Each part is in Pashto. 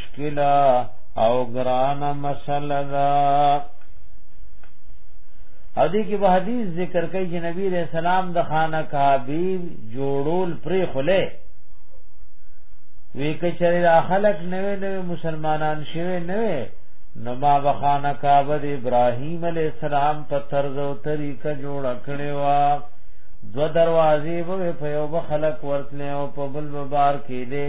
مشکله او ګران مسله ده او دې کې به حدیث ذکر کوي چې نبی رسول سلام د خانه کعبه جوړول پرې خله وی کچری دا خلق نوې نوې مسلمانان شوه نوې نو ما بخانه کعبه د ابراهیم علی السلام په طرز او طریقه جوړ کړې وا دو دروازې به په یو بخلق ورتنه او په بل بار کې دې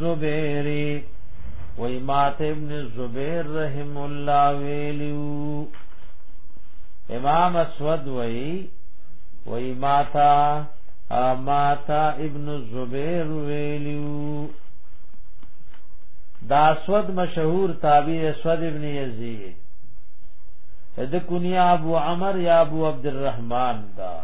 زبیری وی مات ابن زبیر رحم الله ویلو امام اسود وی وی ماتا ماتا ابن زبیر ویلو دا اسود مشهور تابع اسود ابن یزید د کنیا ابو عمر یا ابو عبد الرحمن دا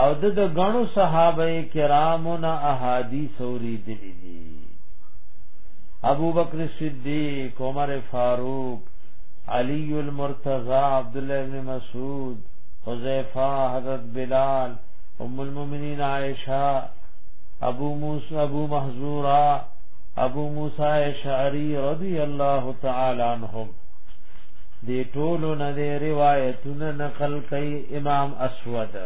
او د د غنو صحابه کرامو نه احادیث اوریدلې دي ابو بکر صدیق عمر فاروق علی المرتضی عبد الله ابن مسعود حذیفه حضرت بلال ام المؤمنین عائشہ ابو موسی ابو محذورہ ابو موسی اشعری رضی اللہ تعالی عنہم دی ټولو نه دی روایتونه نقل کوي امام اسود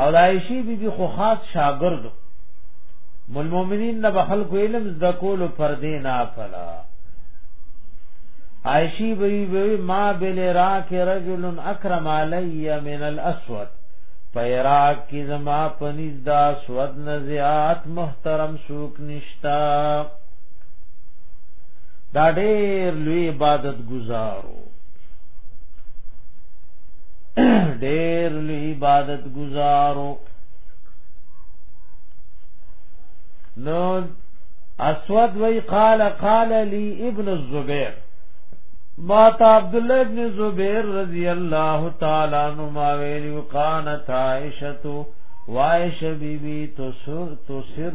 او دایشی بی بی خو خاص شاگرد مول مومنین نه بخل کو علم ز کول پر دی نه فلا عائشی بی بی ما بل را کې رجل اکرم علی من الاسود پیراک کی زما پنیز دا سود نزیات محترم سوک نش شتا دا ډېر لوی عبادت گزارو ډېر لوی عبادت گزارو نو اسود وی قال قال لي ابن الزبير ما تا عبد الله ابن زبير رضی الله تعالی عنہ ما ویلو قانت عائشه وائش بی بی تو سر تو سر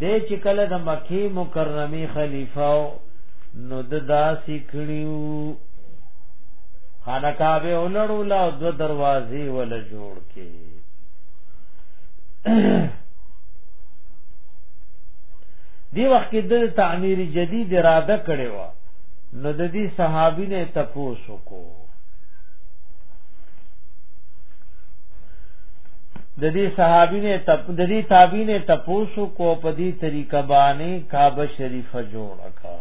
د چې کله د مکی مکرمه خلیفہ نو د داسې کړیو خانه کعبه ولړو لا دو دروازې ول جوړ کې دی وخت کې د تعمیر جدید اراده کړې و نو د دې صحابینه تپوس وکړو د دې صحابي نه تپ د دې تابعین تپوسو کو په دې طریقه باندې کعبه شریفه جوړ کا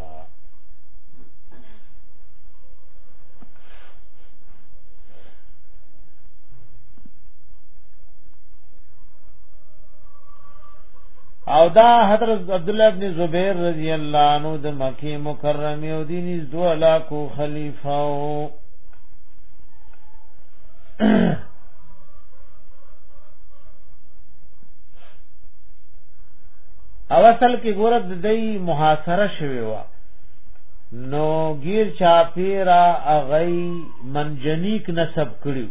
او دا حضرت عبد الله ابن زبیر رضی الله عنه د مکه مکرمه او دیني دوه لاکو خلیفہ او اصل کې ګوره د دې محاصره شوی و نو غیر چاپیرا اغی منجنیک نسب کړیو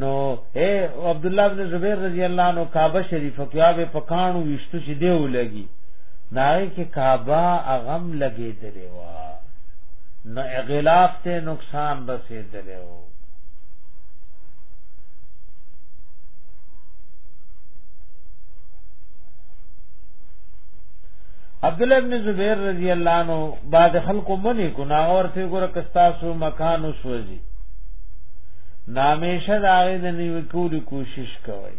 نو اے عبد الله بن زبیر رضی الله عنه کعبه شریفه کې هغه پکانو وشتو چې دی ولګي نای کې کعبه اغم لګې درې وا نو اغلاف ته نقصان رسېدلې عبد الله ابن زبیر رضی الله عنه بعد خلق منی کو نا اور ته ګور کستا سو مکان وسوځي نامیشه دا غي د نیو کولی کوشش کوي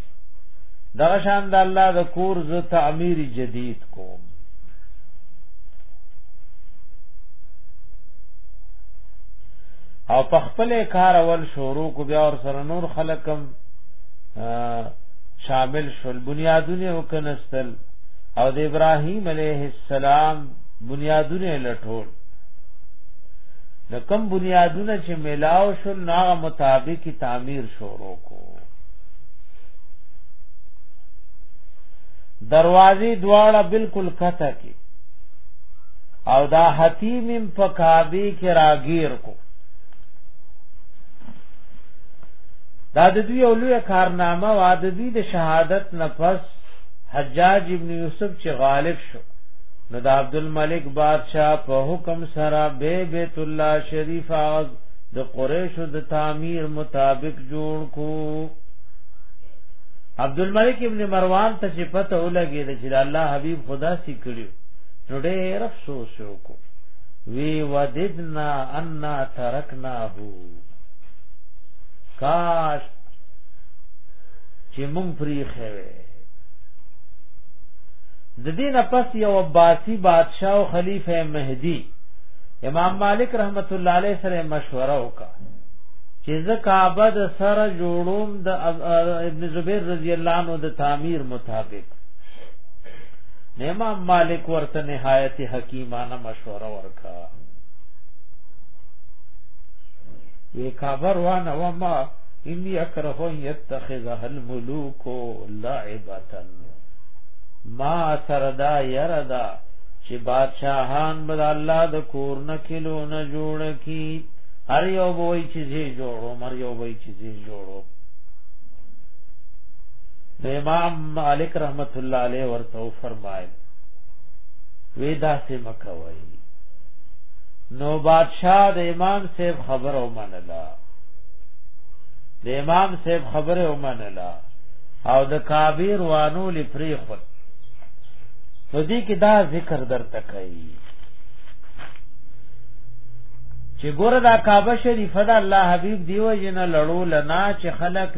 دا شان د الله د کور ز تعمیر جدید کوم او په خپل کار اول شروع کو بیا ور سره نور خلکم شامل شول بنیادونه وکنستل او د ابراهیم علیه السلام بنیادونه لټول د کم بنیادونه چې ملاو شو ناغه مطابق تعمیر شروع کو دروازې دواړه بالکل کته کې او دا حتیم په کعبه کې راگیر کو دا د دوی اولوی کارنامه وا د دوی د شهادت نفس حجاج ابن یوسف چې غالب شو نو د عبد الملک بادشاہ په حکم سره به بیت الله شریف از د قریشو د تعمیر مطابق جوړ کو عبد الملک ابن مروان ته چې پته ولګی چې الله حبیب خدا سي کړیو نو ډېر افسوس وکړو وی وددنا ان ترکناه کاش چې مونږ پری خوي د دینه پس یو عباسی بادشاہ او خلیفہ مهدی امام مالک رحمت الله علیه سره مشوره وکړه چې زکابه د سره جوړوم د ابن زبیر رضی الله عنه د تعمیر مطابق امام مالک ورته نهایت حکیمانه مشوره ورکا وی کابر وانا وما انی اکره یتخذها الملوک لعبتا ما سره دا یره دا چې بادشاہان بد الله د کور نه کلو نه جوړ کی هر یو وای چې جوړو مر یو وای چې جوړو نو امام مالک رحمت الله علیه ورته فرمایل وی دا سه مکوي نو بادشاہ د امام صاحب خبر او منلا د امام صاحب خبر او منلا او د کابیر وانو لپری خود نو دې کې دا ذکر درته کوي چې ګوره دا کعبه شریفه دا الله حبیب دیو جن لړو لنا چې خلق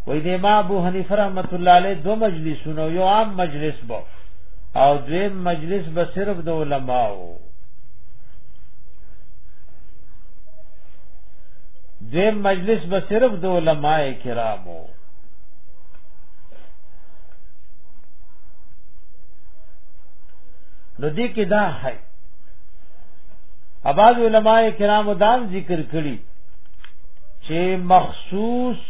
وې د امام ابو حنیفه رحمت الله علیه دو مجلسونه یو عام مجلس بو او دویم مجلس به صرف د علماو دویم مجلس به صرف د علماء کرامو نو دې کې دا ہے اباظ علماء کرامو دا ذکر کړی چې مخصوص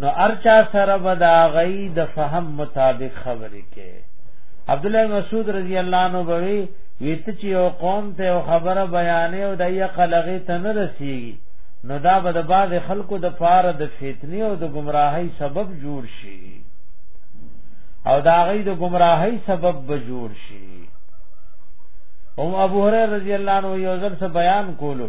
نو ارچا سره بدا غي د فهم مطابق خبرې کې عبد الله مسعود رضی الله عنه بوي ویت چې یو قوم ته یو خبره بیانې او د یې خلغه ته نه رسیږي نو دا به د بعض خلکو د فار د فتنې او د گمراهۍ سبب جوړ شي او دا غي د گمراهۍ سبب به جوړ شي او ابو هريره رضی الله عنه یو ځل څه بیان کولو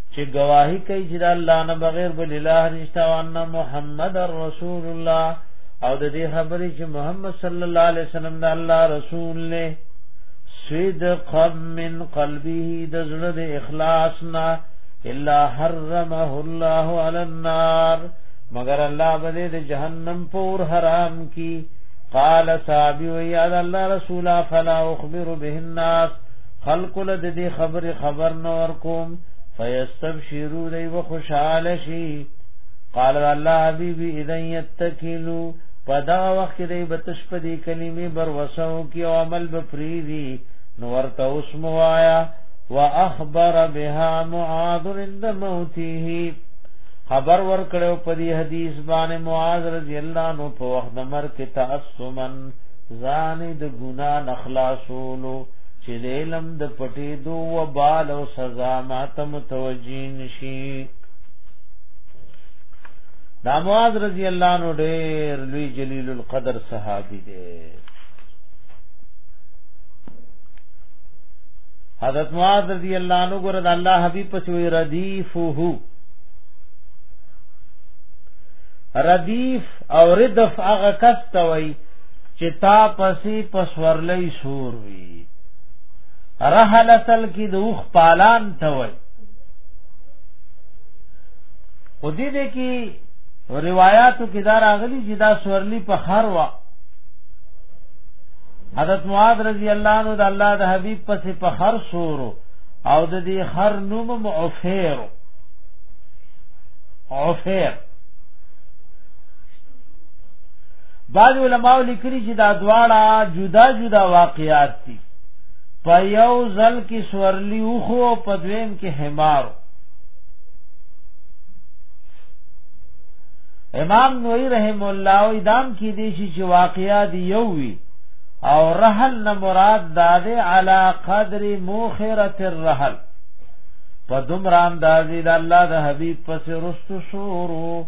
چې گواہی کوي چې د الله نه بغیر بل اله نشته او ان محمد رسول الله او د دې خبرې چې محمد صلی الله علیه وسلم د الله رسول نه صدق من قلبه د زړه د اخلاص نه الا حرمه الله علی النار مگر الله بده د جهنم پور حرام کی قال صاحب وی الله رسول فلا اخبر به الناس خلق له دې خبر خبر نور کوم فیستبشرو دی و خوشاله شي قال الله حبیبی اذا یتکلوا پدا وخت کې دی بتش په دې کلمې بر وسو کې عمل به فریدي نو ورته اوس موایا واخبر بها معاذ عند موته خبر ور کړو په دې حدیث باندې معاذ رضی الله عنه په وخت د مرګ کې تاسمن ځان د ګنا نخلاصولو چې د علم د پټې دو و بال او سزا ما ته متوجی نشي دا معاذ رضی الله عنه ډېر لوی جلیل القدر صحابي دی حضرت معاذ رضی الله عنه ګره د الله حبیب پس وی ردیفه ردیف او ردف هغه کس ته وی چې تا پسې پسورلې سور وي رحل اصل کې د اوخ پالان ته وي او دې دې کې روایتو کې دا راغلي چې دا سورلی په خر وا حضرت معاذ رضی الله عنه د الله د حبیب پسې په خر سورو او د دې خر نوم معفیر عفیر بعض علماء لیکلي چې دا دواړه جدا جدا واقعات دي په یو ځل کې سورلی وخو او په دویم کې حمار امام نووي رحم الله او ادم کې دي چې واقعیا دی یو وی او رحل نه مراد داده علی قدر موخره الرحل په دومره اندازې د الله د حبیب پس رستو شورو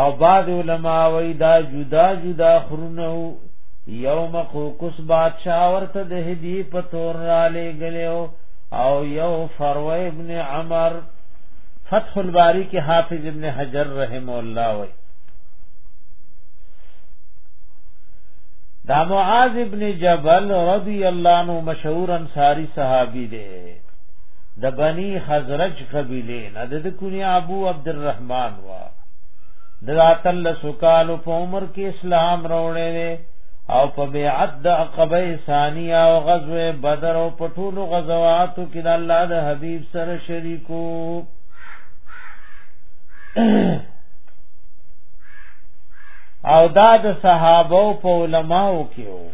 او بعد علما وی دا جدا جدا خرونو یو مقوقس بادشاہ ورته د هدی په تور را لګلو او یو فروه ابن عمر فتح الباری کې حافظ ابن حجر رحم الله وی دا معاذ ابن جبل رضی الله عنه مشهور انصاری صحابی دی د بنی خزرج قبیله نه د کونی ابو عبد الرحمن د اتل سکالو په عمر کې اسلام راوړې دي او په بیعت د عقبه ثانیه او غزوه بدر او په ټولو غزواتو کې د الله د حبیب سره شریکو او دا د صحابه او په علماو کې وو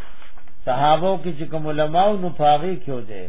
صحابه کې چې کوم علماو نو پاغي کې و دي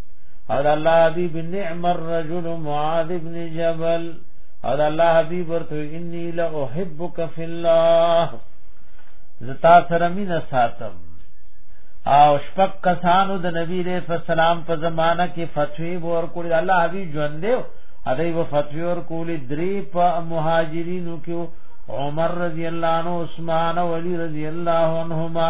او الله حبیب نعم الرجل معاذ ابن جبل او الله حبیب ورته انی لا احبک فی الله زتا سره مینه ساتم او شپک کسانو د نبی علیہ السلام په زمانہ کې فتوی ور کړی الله حبیب ژوند دی ادی و فتوی ور کولی درې په مهاجرینو کې عمر رضی الله عنه عثمان ولی رضی الله عنهما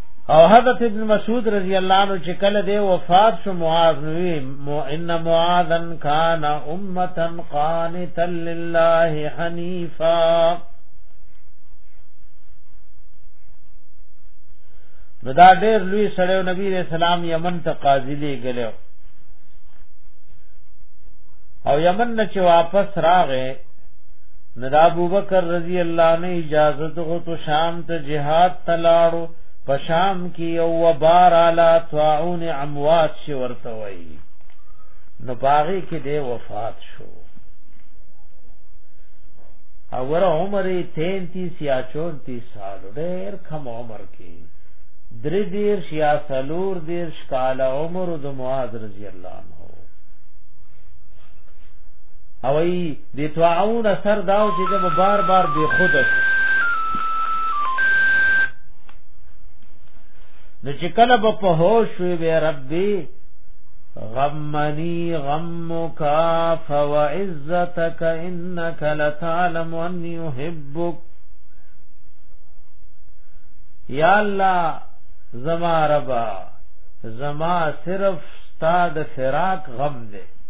او حضرت ابن مسعود رضی الله عنه چې کله دی وفات شو معاذ نوې مو ان معاذن کان امتا قانتا لله حنیفا نو دا ډېر لوی سړی نبی رسول الله یمن ته قاضي لګلو او یمن نه چې واپس راغې نو دا ابو بکر رضی الله عنه اجازه دغه تو شام ته جهاد تلاړو په شام کې یو وبار علا طاعون اموات شي ورته وای نو باغی کې دی وفات شو اور عمر 33 یا 34 سال ډېر کم عمر کې درې دیر شیا سلور دیر شکال عمر د معاذ رضی الله عنه او ای دی طاعون اثر داو چې د بار بار بے خود شو نو چې کله به په هوش وي به ربي غمني غمك فوعزتك انك لتعلم اني احبك یا الله زما ربا زما صرف ستاد فراق غم دے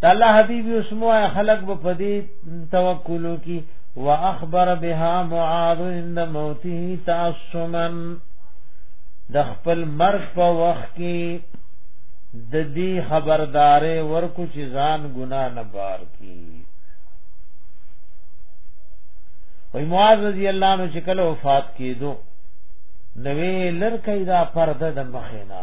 تعالی حبیب اسمو خلق به پدی توکلو کی واخبر بها معاذ عند موته تعصما د خپل مرګ په وخت کې د دې خبردارې ورکو چې ځان ګنا نه بار کی وای معاذ رضی الله عنه چې کله وفات کیدو نوې لړکې دا پرده د مخینه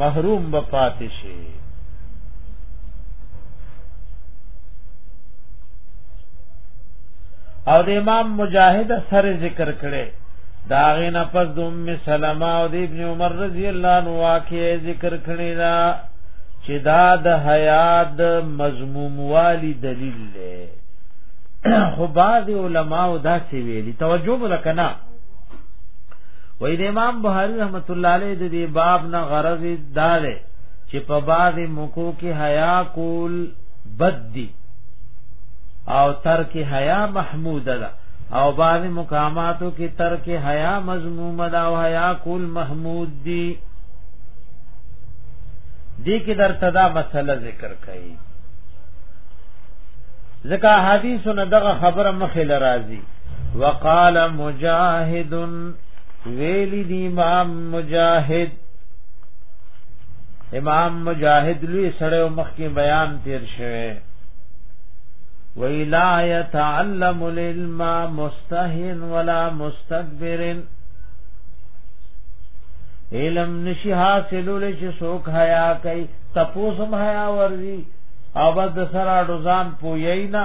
محروم به پاتې شي او د امام مجاهد سر ذکر کړي دا غینا پس د ام سلمہ او د ابن عمر رضی الله عنه واقعې ذکر کړي دا چې دا د حیات مضموم والی دلیل دی خو بعض علماء دا سی ویلي توجه وکړه وې د امام بخاری رحمت الله علیه د دې باب نه غرض دا ده چې په بعد مکو کې حیا کول بد دي او ترک حیا محمود ده او بعد مقاماتو کې ترک حیا مذموم ده او حیا کول محمود دي دې کې درته دا مسله ذکر کړي ځکه حدیثونه دغه خبره مخې لرازي وقال مجاهد ویلی دی امام مجاهد امام مجاهد لوی سره مخکې بیان تیر شوه ویلا یتعلم العلم مستهن ولا مستكبرن علم نشي حاصلول چې څوک حیا کوي تپوسم حیا ورزي او بس د سره ډوزان پویینا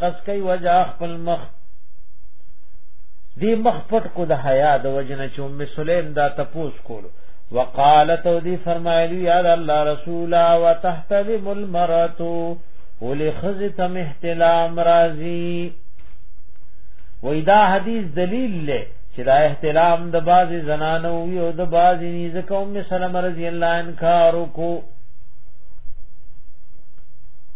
قص کوي وجا خپل مخ دی مخ پټ کو د حیا د وجنه چې ام سلیم دا تپوس کولو وقالت او دی فرمایلی یا الله رسولا وتحتلم المرأه ولخذت احتلام رازی وای دا حدیث دلیل له چې دا احتلام د بازي زنانو وی او د بازي نیزه کوم سلام رضی الله عنها کارو کو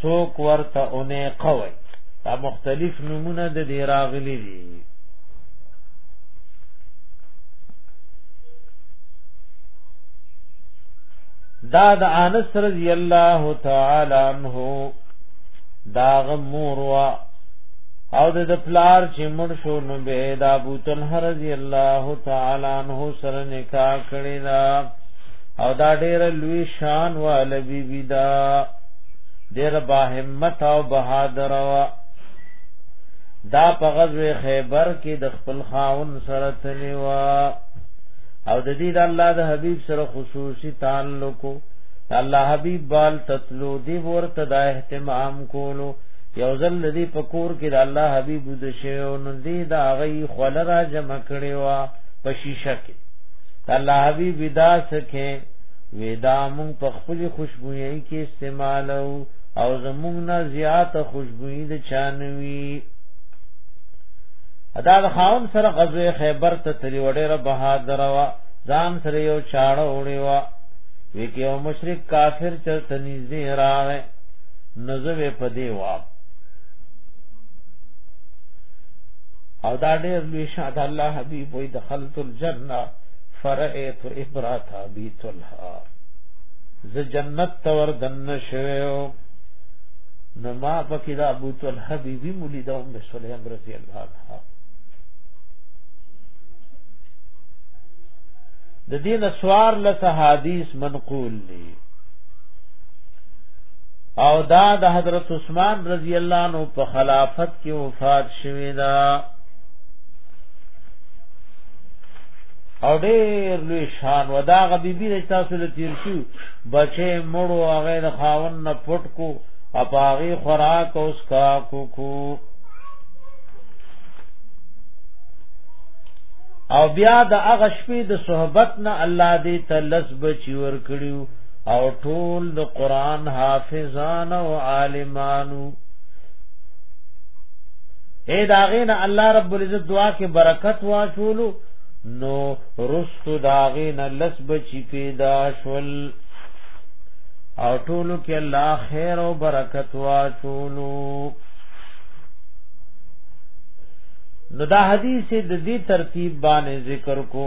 سوک ورته اونه قوي دا مختلف نمونه د دی راغلی دي دا د انس رضی الله تعالی عنہ دا غمور وا او د پلار چې مړ شو نو به دا ابو طلحه رضی الله تعالی عنہ سره نکاح کړی دا او دا ډیر لوی شان وال بی بی دا ډیر با همت او بهادر وا دا په غزوه خیبر کې د خپل خاون سره تلی وا او د دې د الله د حبیب سره خصوصي تعلق الله حبیب بال تطلو دی ورته دا اهتمام کولو یو ځل ندی په کور کې د الله حبیب د شیو نو دی دا غي خلرا جمع کړي وا په شیشه کې الله حبیب ودا سکه ودا مون په خپل خوشبوئی کې استعمال او زمونږ نه زیات خوشبوئی د چانوي ادا د خاون سره غزوه خیبر ته تری وړه را بهادر وا ځان سره یو چاړه وړي وا وکي او مشرک کافر چرته نږدې راغې نزوې پدې وا او دا ډېر لوی شاد الله حبيب وی دخلت الجنه فرئت ابرات ابي طلحه ز جنت تور دن شویو نو ما پکې دا ابو طلحه بي بي مولید او ام سلیم رضی الله عنها د دین سوار لس حدیث منقول دي او دا د حضرت عثمان رضی الله عنه په خلافت کې وفات شوه دا او ډېر لوی شان ودا غبيبي د تاسو له تیر شو بچې مړو هغه د خاون نه پټ کو اپاغي خوراک اوس کا کو کو او بیا د هغه شپې د صحبت نه الله دې تلس بچي ور کړیو او ټول د قران حافظان او عالمانو اے داغین الله رب العزت دعا کې برکت واچولو نو رستو داغین لس بچی پیدا شول او ټولو کې الله خیر او برکت واچولو نو دا حدیث د دې ترتیب باندې ذکر کو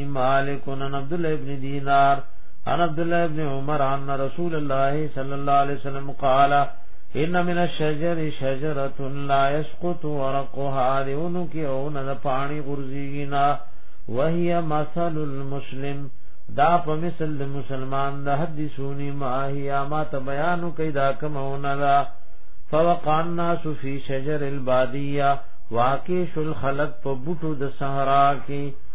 مالک بن عبد الله بن دینار عن عبد الله بن عمر عن رسول الله صلى الله عليه وسلم قال ان من الشجر شجره لا يسقط ورقها لونك او نه پانی غرزینا وهي مثل المسلم دا په مثل د مسلمان د حدیثونی ما هي ما ته بیان کوي دا کمونه دا فوقع الناس في شجر الباديه واقع شل خلق په بوټو د صحرا کې